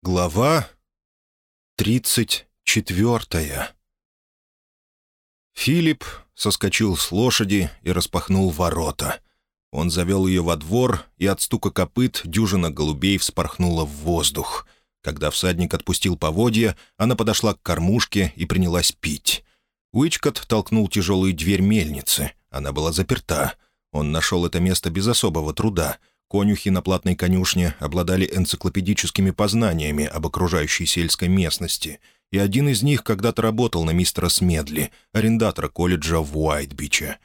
Глава тридцать четвертая Филипп соскочил с лошади и распахнул ворота. Он завел ее во двор, и от стука копыт дюжина голубей вспорхнула в воздух. Когда всадник отпустил поводья, она подошла к кормушке и принялась пить. Уичкот толкнул тяжелую дверь мельницы. Она была заперта. Он нашел это место без особого труда — Конюхи на платной конюшне обладали энциклопедическими познаниями об окружающей сельской местности, и один из них когда-то работал на мистера Смедли, арендатора колледжа в Уайтбиче.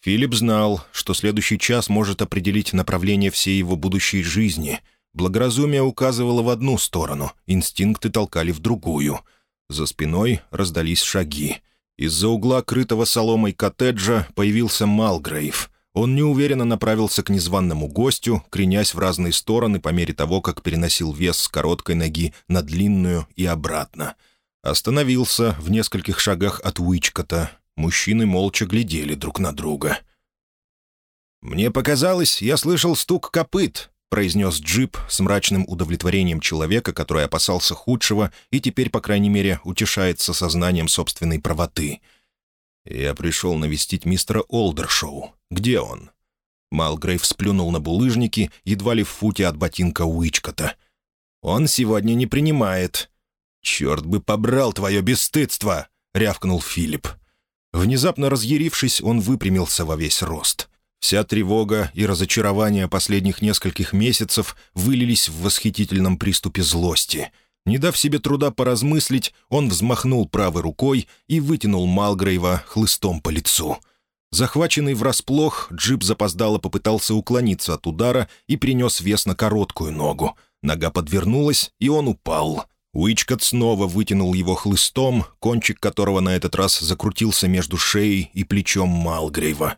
Филипп знал, что следующий час может определить направление всей его будущей жизни. Благоразумие указывало в одну сторону, инстинкты толкали в другую. За спиной раздались шаги. Из-за угла крытого соломой коттеджа появился Малгрейв — он неуверенно направился к незваному гостю, кренясь в разные стороны по мере того, как переносил вес с короткой ноги на длинную и обратно. Остановился в нескольких шагах от Уичкота. Мужчины молча глядели друг на друга. «Мне показалось, я слышал стук копыт», — произнес джип с мрачным удовлетворением человека, который опасался худшего и теперь, по крайней мере, утешается сознанием собственной правоты — «Я пришел навестить мистера Олдершоу. Где он?» Малгрейв сплюнул на булыжники, едва ли в футе от ботинка Уичкота. «Он сегодня не принимает». «Черт бы побрал твое бесстыдство!» — рявкнул Филипп. Внезапно разъярившись, он выпрямился во весь рост. Вся тревога и разочарование последних нескольких месяцев вылились в восхитительном приступе злости — не дав себе труда поразмыслить, он взмахнул правой рукой и вытянул Малгрейва хлыстом по лицу. Захваченный врасплох, джип запоздало попытался уклониться от удара и принес вес на короткую ногу. Нога подвернулась, и он упал. Уичкот снова вытянул его хлыстом, кончик которого на этот раз закрутился между шеей и плечом Малгрейва.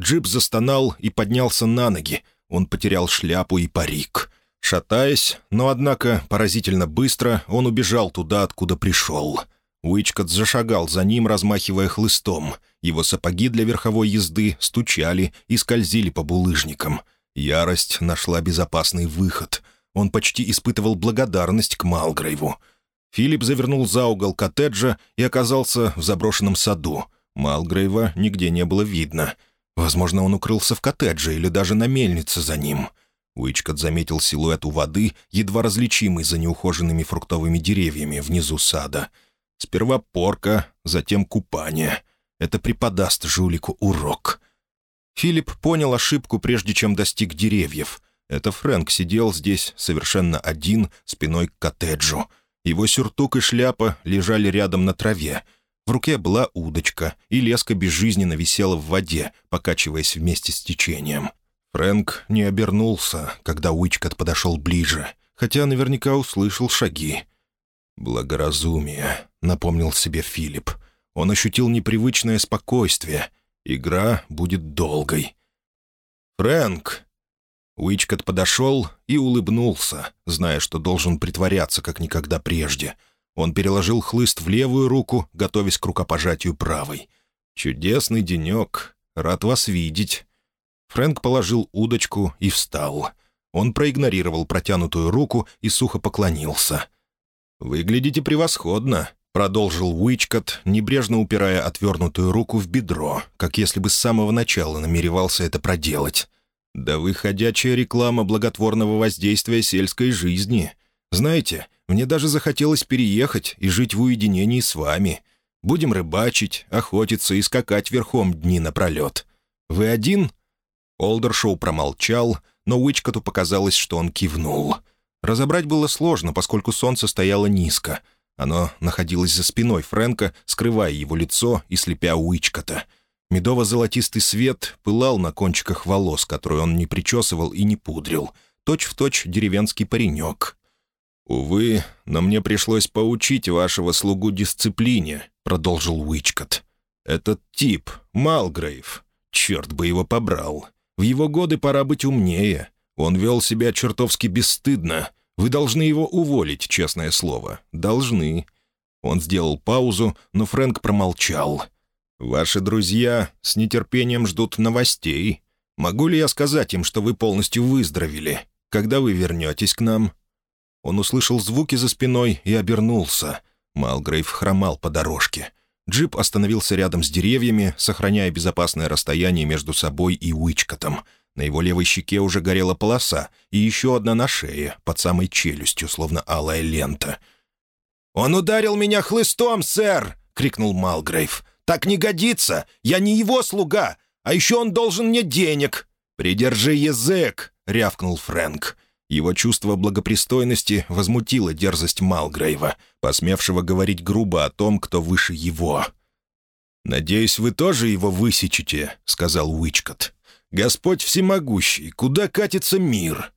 Джип застонал и поднялся на ноги. Он потерял шляпу и парик. Шатаясь, но, однако, поразительно быстро, он убежал туда, откуда пришел. Уичкот зашагал за ним, размахивая хлыстом. Его сапоги для верховой езды стучали и скользили по булыжникам. Ярость нашла безопасный выход. Он почти испытывал благодарность к Малгрейву. Филипп завернул за угол коттеджа и оказался в заброшенном саду. Малгрейва нигде не было видно. Возможно, он укрылся в коттедже или даже на мельнице за ним — Уичкот заметил силуэт у воды, едва различимый за неухоженными фруктовыми деревьями внизу сада. Сперва порка, затем купание. Это преподаст жулику урок. Филипп понял ошибку, прежде чем достиг деревьев. Это Фрэнк сидел здесь совершенно один, спиной к коттеджу. Его сюртук и шляпа лежали рядом на траве. В руке была удочка, и леска безжизненно висела в воде, покачиваясь вместе с течением. Фрэнк не обернулся, когда Уичкот подошел ближе, хотя наверняка услышал шаги. «Благоразумие», — напомнил себе Филипп. Он ощутил непривычное спокойствие. Игра будет долгой. «Фрэнк!» Уичкот подошел и улыбнулся, зная, что должен притворяться, как никогда прежде. Он переложил хлыст в левую руку, готовясь к рукопожатию правой. «Чудесный денек. Рад вас видеть». Фрэнк положил удочку и встал. Он проигнорировал протянутую руку и сухо поклонился. «Выглядите превосходно», — продолжил Уичкот, небрежно упирая отвернутую руку в бедро, как если бы с самого начала намеревался это проделать. «Да вы ходячая реклама благотворного воздействия сельской жизни. Знаете, мне даже захотелось переехать и жить в уединении с вами. Будем рыбачить, охотиться и скакать верхом дни напролет. Вы один?» Олдершоу промолчал, но Уичкоту показалось, что он кивнул. Разобрать было сложно, поскольку солнце стояло низко. Оно находилось за спиной Фрэнка, скрывая его лицо и слепя Уичкота. Медово-золотистый свет пылал на кончиках волос, которые он не причесывал и не пудрил. Точь-в-точь точь деревенский паренек. «Увы, но мне пришлось поучить вашего слугу дисциплине», — продолжил Уичкот. «Этот тип, Малгрейв, черт бы его побрал. В его годы пора быть умнее. Он вел себя чертовски бесстыдно. Вы должны его уволить, честное слово. Должны». Он сделал паузу, но Фрэнк промолчал. «Ваши друзья с нетерпением ждут новостей. Могу ли я сказать им, что вы полностью выздоровели? Когда вы вернетесь к нам?» Он услышал звуки за спиной и обернулся. Малгрейв хромал по дорожке. Джип остановился рядом с деревьями, сохраняя безопасное расстояние между собой и Уичкотом. На его левой щеке уже горела полоса, и еще одна на шее, под самой челюстью, словно алая лента. «Он ударил меня хлыстом, сэр!» — крикнул Малгрейв. «Так не годится! Я не его слуга! А еще он должен мне денег!» «Придержи язык!» — рявкнул Фрэнк. Его чувство благопристойности возмутило дерзость Малгрейва, посмевшего говорить грубо о том, кто выше его. «Надеюсь, вы тоже его высечете», — сказал Уичкот. «Господь всемогущий, куда катится мир?»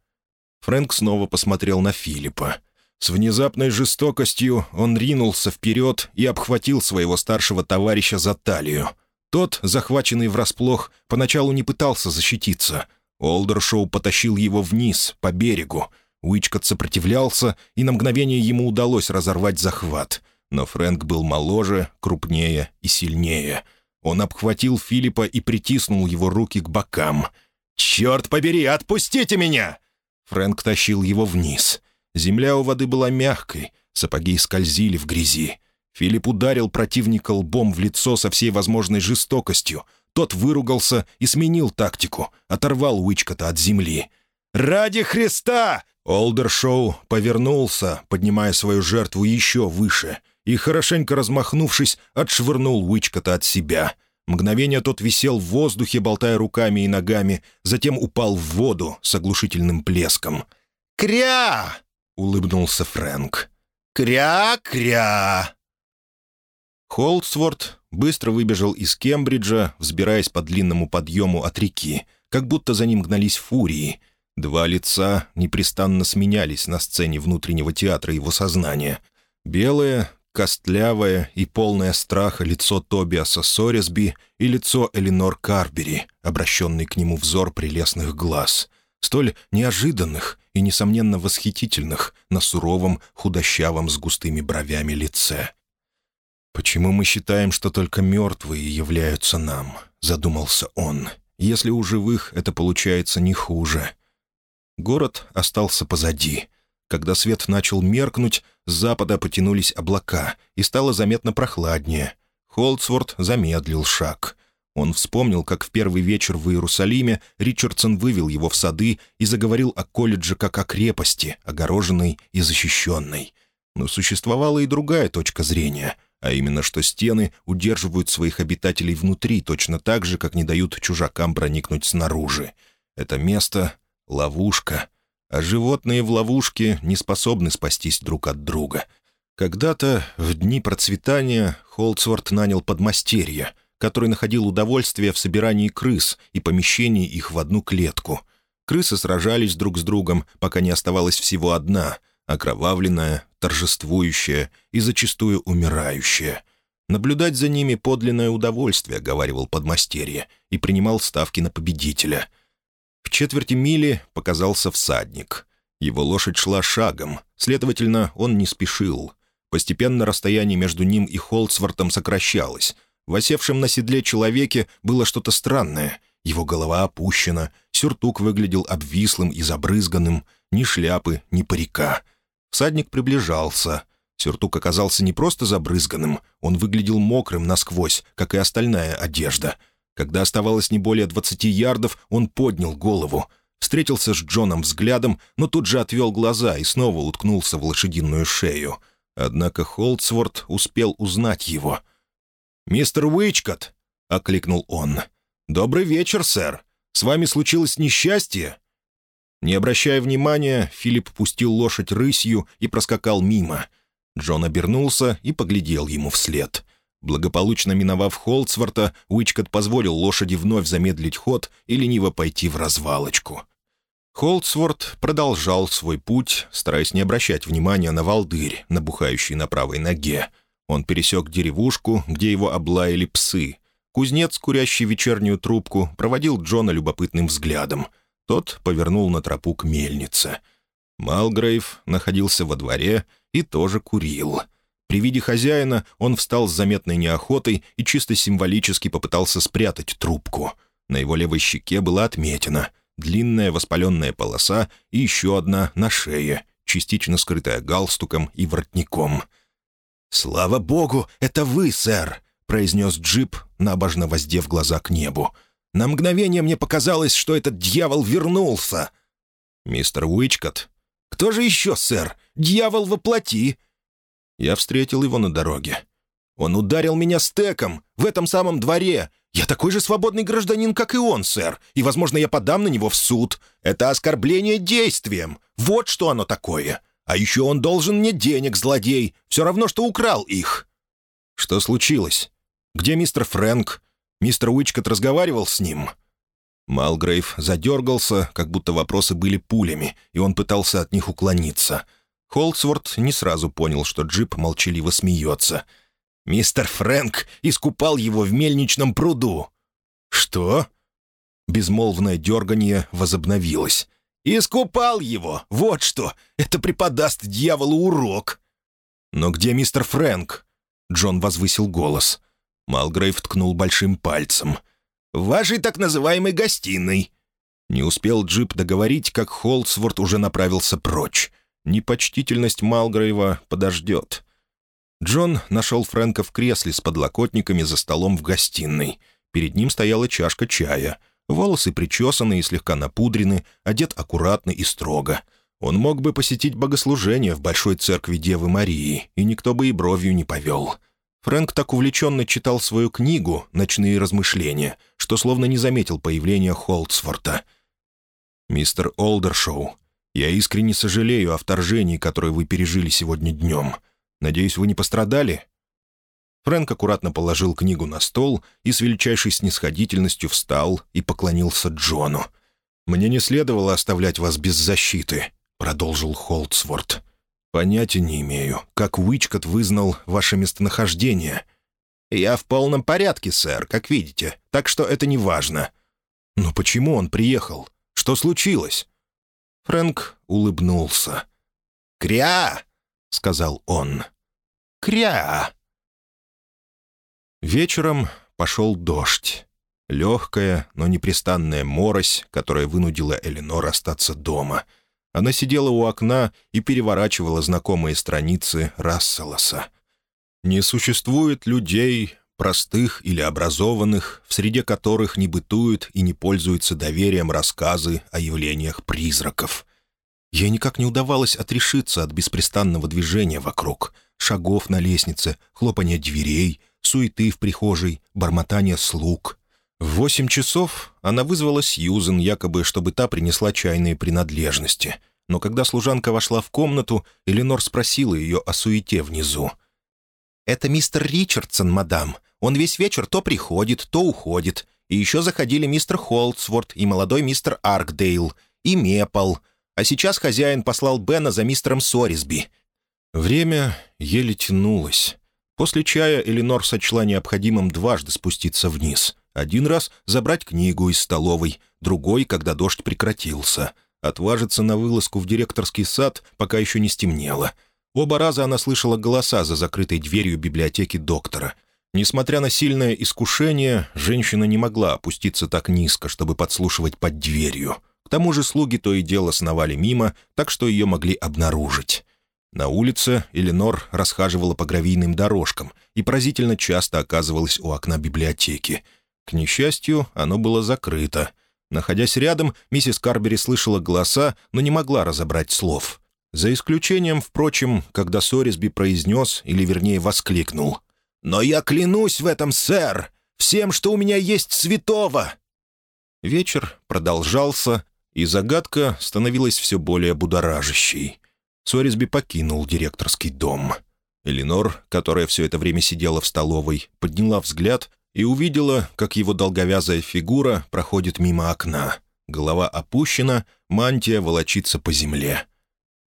Фрэнк снова посмотрел на Филиппа. С внезапной жестокостью он ринулся вперед и обхватил своего старшего товарища за талию. Тот, захваченный врасплох, поначалу не пытался защититься, Олдершоу потащил его вниз, по берегу. Уичкот сопротивлялся, и на мгновение ему удалось разорвать захват. Но Фрэнк был моложе, крупнее и сильнее. Он обхватил Филиппа и притиснул его руки к бокам. «Черт побери, отпустите меня!» Фрэнк тащил его вниз. Земля у воды была мягкой, сапоги скользили в грязи. Филипп ударил противника лбом в лицо со всей возможной жестокостью, тот выругался и сменил тактику, оторвал Уичкота от земли. «Ради Христа!» Олдершоу повернулся, поднимая свою жертву еще выше, и, хорошенько размахнувшись, отшвырнул Уичкота от себя. Мгновение тот висел в воздухе, болтая руками и ногами, затем упал в воду с оглушительным плеском. «Кря!» — улыбнулся Фрэнк. «Кря-кря!» Холдсворт быстро выбежал из Кембриджа, взбираясь по длинному подъему от реки, как будто за ним гнались фурии. Два лица непрестанно сменялись на сцене внутреннего театра его сознания. Белое, костлявое и полное страха лицо Тобиаса Соресби и лицо Эленор Карбери, обращенный к нему взор прелестных глаз, столь неожиданных и, несомненно, восхитительных на суровом, худощавом с густыми бровями лице. «Почему мы считаем, что только мертвые являются нам?» — задумался он. «Если у живых это получается не хуже». Город остался позади. Когда свет начал меркнуть, с запада потянулись облака, и стало заметно прохладнее. Холдсворт замедлил шаг. Он вспомнил, как в первый вечер в Иерусалиме Ричардсон вывел его в сады и заговорил о колледже как о крепости, огороженной и защищенной. Но существовала и другая точка зрения — а именно что стены удерживают своих обитателей внутри точно так же, как не дают чужакам проникнуть снаружи. Это место — ловушка, а животные в ловушке не способны спастись друг от друга. Когда-то, в дни процветания, Холцворт нанял подмастерья, который находил удовольствие в собирании крыс и помещении их в одну клетку. Крысы сражались друг с другом, пока не оставалась всего одна — окровавленная, торжествующая и зачастую умирающая. Наблюдать за ними подлинное удовольствие, говаривал подмастерье, и принимал ставки на победителя. В четверти мили показался всадник. Его лошадь шла шагом, следовательно, он не спешил. Постепенно расстояние между ним и Холцвортом сокращалось. В осевшем на седле человеке было что-то странное. Его голова опущена, сюртук выглядел обвислым и забрызганным, ни шляпы, ни парика — Всадник приближался. Сюртук оказался не просто забрызганным, он выглядел мокрым насквозь, как и остальная одежда. Когда оставалось не более двадцати ярдов, он поднял голову. Встретился с Джоном взглядом, но тут же отвел глаза и снова уткнулся в лошадиную шею. Однако Холдсворт успел узнать его. «Мистер Уичкот!» — окликнул он. «Добрый вечер, сэр. С вами случилось несчастье?» Не обращая внимания, Филипп пустил лошадь рысью и проскакал мимо. Джон обернулся и поглядел ему вслед. Благополучно миновав Холцворта, Уичкот позволил лошади вновь замедлить ход и лениво пойти в развалочку. Холцворт продолжал свой путь, стараясь не обращать внимания на волдырь, набухающий на правой ноге. Он пересек деревушку, где его облаяли псы. Кузнец, курящий вечернюю трубку, проводил Джона любопытным взглядом — тот повернул на тропу к мельнице. Малгрейв находился во дворе и тоже курил. При виде хозяина он встал с заметной неохотой и чисто символически попытался спрятать трубку. На его левой щеке была отметина, длинная воспаленная полоса и еще одна на шее, частично скрытая галстуком и воротником. «Слава богу, это вы, сэр!» — произнес джип, набожно воздев глаза к небу. «На мгновение мне показалось, что этот дьявол вернулся!» «Мистер Уичкот?» «Кто же еще, сэр? Дьявол воплоти!» Я встретил его на дороге. Он ударил меня стеком в этом самом дворе. Я такой же свободный гражданин, как и он, сэр, и, возможно, я подам на него в суд. Это оскорбление действием. Вот что оно такое. А еще он должен мне денег, злодей. Все равно, что украл их». «Что случилось? Где мистер Фрэнк? Мистер Уичкот разговаривал с ним?» Малгрейв задергался, как будто вопросы были пулями, и он пытался от них уклониться. Холдсворт не сразу понял, что джип молчаливо смеется. «Мистер Фрэнк искупал его в мельничном пруду». «Что?» Безмолвное дергание возобновилось. «Искупал его! Вот что! Это преподаст дьяволу урок!» «Но где мистер Фрэнк?» Джон возвысил голос. Малгрейв ткнул большим пальцем. «В вашей так называемой гостиной». Не успел джип договорить, как Холдсворт уже направился прочь. Непочтительность Малгрейва подождет. Джон нашел Фрэнка в кресле с подлокотниками за столом в гостиной. Перед ним стояла чашка чая. Волосы причесаны и слегка напудрены, одет аккуратно и строго. Он мог бы посетить богослужение в Большой Церкви Девы Марии, и никто бы и бровью не повел. Фрэнк так увлеченно читал свою книгу «Ночные размышления», что словно не заметил появления Холдсворта. «Мистер Олдершоу, я искренне сожалею о вторжении, которое вы пережили сегодня днем. Надеюсь, вы не пострадали?» Фрэнк аккуратно положил книгу на стол и с величайшей снисходительностью встал и поклонился Джону. «Мне не следовало оставлять вас без защиты», — продолжил Холдсворт. «Понятия не имею, как Уичкот вызнал ваше местонахождение». «Я в полном порядке, сэр, как видите, так что это не важно». «Но почему он приехал? Что случилось?» Фрэнк улыбнулся. «Кря!» — сказал он. «Кря!» Вечером пошел дождь. Легкая, но непрестанная морось, которая вынудила Эленор остаться дома. Она сидела у окна и переворачивала знакомые страницы Расселоса. «Не существует людей, простых или образованных, в среде которых не бытуют и не пользуются доверием рассказы о явлениях призраков. Ей никак не удавалось отрешиться от беспрестанного движения вокруг, шагов на лестнице, хлопания дверей, суеты в прихожей, бормотания слуг. В восемь часов она вызвала Сьюзен, якобы, чтобы та принесла чайные принадлежности. Но когда служанка вошла в комнату, Эленор спросила ее о суете внизу. «Это мистер Ричардсон, мадам. Он весь вечер то приходит, то уходит. И еще заходили мистер Холдсворт и молодой мистер Аркдейл, и Мепл. А сейчас хозяин послал Бена за мистером Сорисби». Время еле тянулось. После чая Эленор сочла необходимым дважды спуститься вниз. Один раз забрать книгу из столовой, другой, когда дождь прекратился. Отважиться на вылазку в директорский сад, пока еще не стемнело. Оба раза она слышала голоса за закрытой дверью библиотеки доктора. Несмотря на сильное искушение, женщина не могла опуститься так низко, чтобы подслушивать под дверью. К тому же слуги то и дело сновали мимо, так что ее могли обнаружить. На улице Эленор расхаживала по гравийным дорожкам и поразительно часто оказывалась у окна библиотеки. К несчастью, оно было закрыто. Находясь рядом, миссис Карбери слышала голоса, но не могла разобрать слов. За исключением, впрочем, когда Сорисби произнес, или вернее воскликнул. «Но я клянусь в этом, сэр! Всем, что у меня есть святого!» Вечер продолжался, и загадка становилась все более будоражащей. Сорисби покинул директорский дом. Эленор, которая все это время сидела в столовой, подняла взгляд и увидела, как его долговязая фигура проходит мимо окна. Голова опущена, мантия волочится по земле.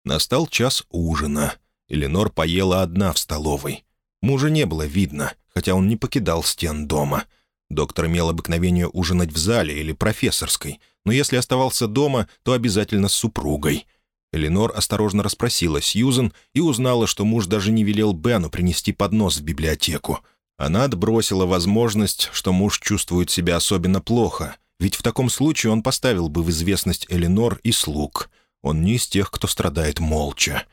Настал час ужина. Эленор поела одна в столовой. Мужа не было видно, хотя он не покидал стен дома. Доктор имел обыкновение ужинать в зале или профессорской, но если оставался дома, то обязательно с супругой. Эленор осторожно расспросила Сьюзен и узнала, что муж даже не велел Бену принести поднос в библиотеку. Она отбросила возможность, что муж чувствует себя особенно плохо, ведь в таком случае он поставил бы в известность Эленор и слуг — Он не из тех, кто страдает молча.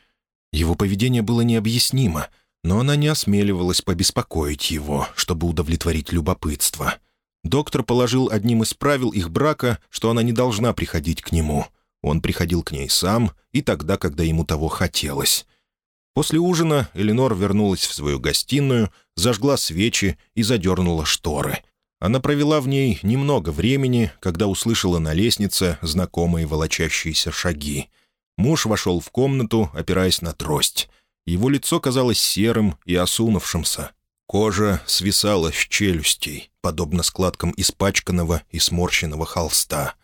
Его поведение было необъяснимо, но она не осмеливалась побеспокоить его, чтобы удовлетворить любопытство. Доктор положил одним из правил их брака, что она не должна приходить к нему. Он приходил к ней сам и тогда, когда ему того хотелось. После ужина Эленор вернулась в свою гостиную, зажгла свечи и задернула шторы. Она провела в ней немного времени, когда услышала на лестнице знакомые волочащиеся шаги. Муж вошел в комнату, опираясь на трость. Его лицо казалось серым и осунувшимся. Кожа свисала с челюстей, подобно складкам испачканного и сморщенного холста.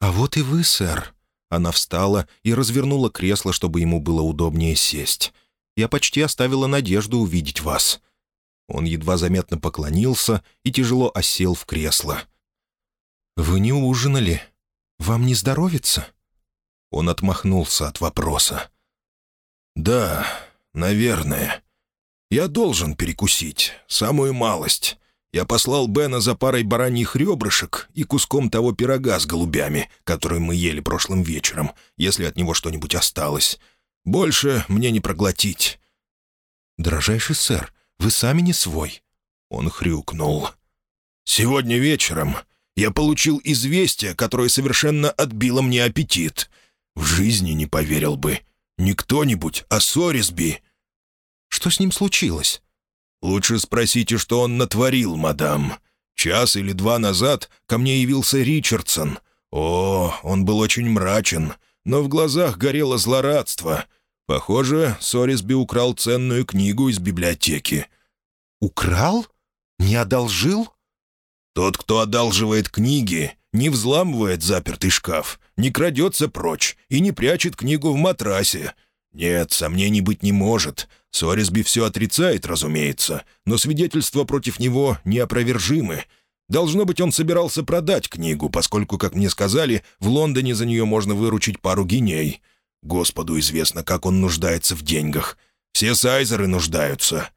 «А вот и вы, сэр», она встала и развернула кресло, чтобы ему было удобнее сесть. «Я почти оставила надежду увидеть вас». Он едва заметно поклонился и тяжело осел в кресло. «Вы не ужинали? Вам не здоровится?» Он отмахнулся от вопроса. «Да, наверное. Я должен перекусить, самую малость. Я послал Бена за парой бараньих ребрышек и куском того пирога с голубями, который мы ели прошлым вечером, если от него что-нибудь осталось. Больше мне не проглотить». «Дорожайший сэр, вы сами не свой». Он хрюкнул. «Сегодня вечером я получил известие, которое совершенно отбило мне аппетит. В жизни не поверил бы. Не кто-нибудь, а Сорисби». «Что с ним случилось?» «Лучше спросите, что он натворил, мадам. Час или два назад ко мне явился Ричардсон. О, он был очень мрачен, но в глазах горело злорадство. Похоже, Сорисби украл ценную книгу из библиотеки». «Украл? Не одолжил?» «Тот, кто одалживает книги, не взламывает запертый шкаф, не крадется прочь и не прячет книгу в матрасе. Нет, сомнений быть не может. Сорисби все отрицает, разумеется, но свидетельства против него неопровержимы. Должно быть, он собирался продать книгу, поскольку, как мне сказали, в Лондоне за нее можно выручить пару гиней. Господу известно, как он нуждается в деньгах. Все сайзеры нуждаются».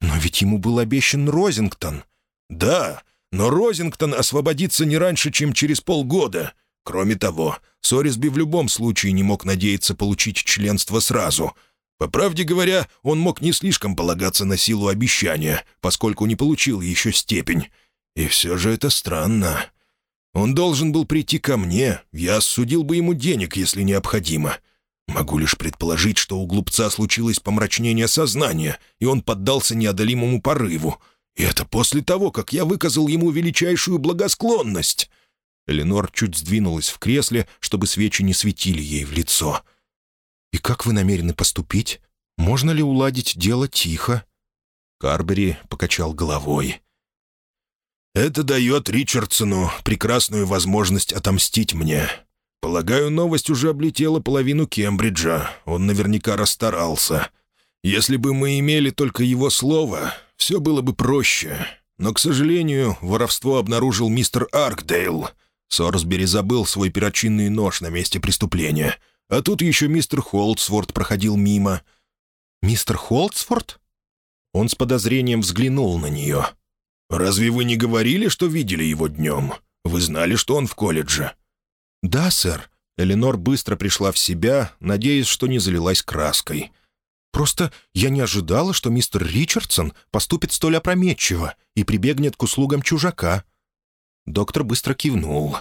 «Но ведь ему был обещан Розингтон». «Да, но Розингтон освободится не раньше, чем через полгода. Кроме того, Сорисби в любом случае не мог надеяться получить членство сразу. По правде говоря, он мог не слишком полагаться на силу обещания, поскольку не получил еще степень. И все же это странно. Он должен был прийти ко мне, я судил бы ему денег, если необходимо. Могу лишь предположить, что у глупца случилось помрачнение сознания, и он поддался неодолимому порыву. И это после того, как я выказал ему величайшую благосклонность. Эленор чуть сдвинулась в кресле, чтобы свечи не светили ей в лицо. «И как вы намерены поступить? Можно ли уладить дело тихо?» Карбери покачал головой. «Это дает Ричардсону прекрасную возможность отомстить мне. Полагаю, новость уже облетела половину Кембриджа. Он наверняка расстарался. Если бы мы имели только его слово, все было бы проще. Но, к сожалению, воровство обнаружил мистер Аркдейл. Сорсбери забыл свой перочинный нож на месте преступления. А тут еще мистер Холдсворт проходил мимо. «Мистер Холдсворт?» Он с подозрением взглянул на нее. «Разве вы не говорили, что видели его днем? Вы знали, что он в колледже?» «Да, сэр». Эленор быстро пришла в себя, надеясь, что не залилась краской. «Просто я не ожидала, что мистер Ричардсон поступит столь опрометчиво и прибегнет к услугам чужака». Доктор быстро кивнул.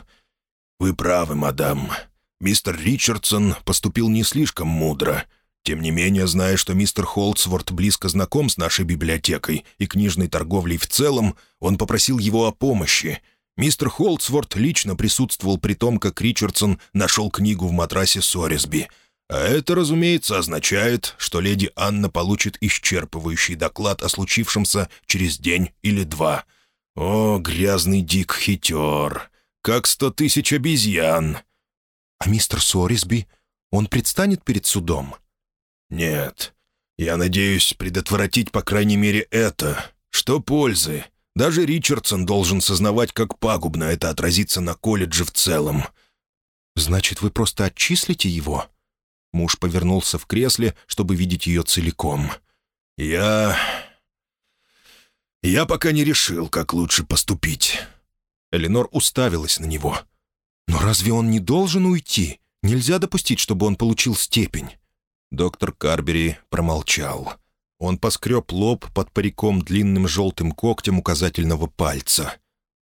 «Вы правы, мадам. Мистер Ричардсон поступил не слишком мудро. Тем не менее, зная, что мистер Холдсворт близко знаком с нашей библиотекой и книжной торговлей в целом, он попросил его о помощи — Мистер Холдсворт лично присутствовал при том, как Ричардсон нашел книгу в матрасе Сорисби. А это, разумеется, означает, что леди Анна получит исчерпывающий доклад о случившемся через день или два. О, грязный дик-хитер! Как сто тысяч обезьян! А мистер Сорисби, он предстанет перед судом? Нет. Я надеюсь предотвратить, по крайней мере, это. Что пользы? Даже Ричардсон должен сознавать, как пагубно это отразится на колледже в целом. «Значит, вы просто отчислите его?» Муж повернулся в кресле, чтобы видеть ее целиком. «Я... я пока не решил, как лучше поступить». Эленор уставилась на него. «Но разве он не должен уйти? Нельзя допустить, чтобы он получил степень». Доктор Карбери промолчал. Он поскреб лоб под париком длинным желтым когтем указательного пальца.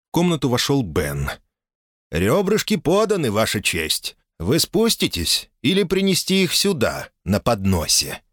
В комнату вошел Бен. «Ребрышки поданы, Ваша честь. Вы спуститесь или принести их сюда, на подносе?»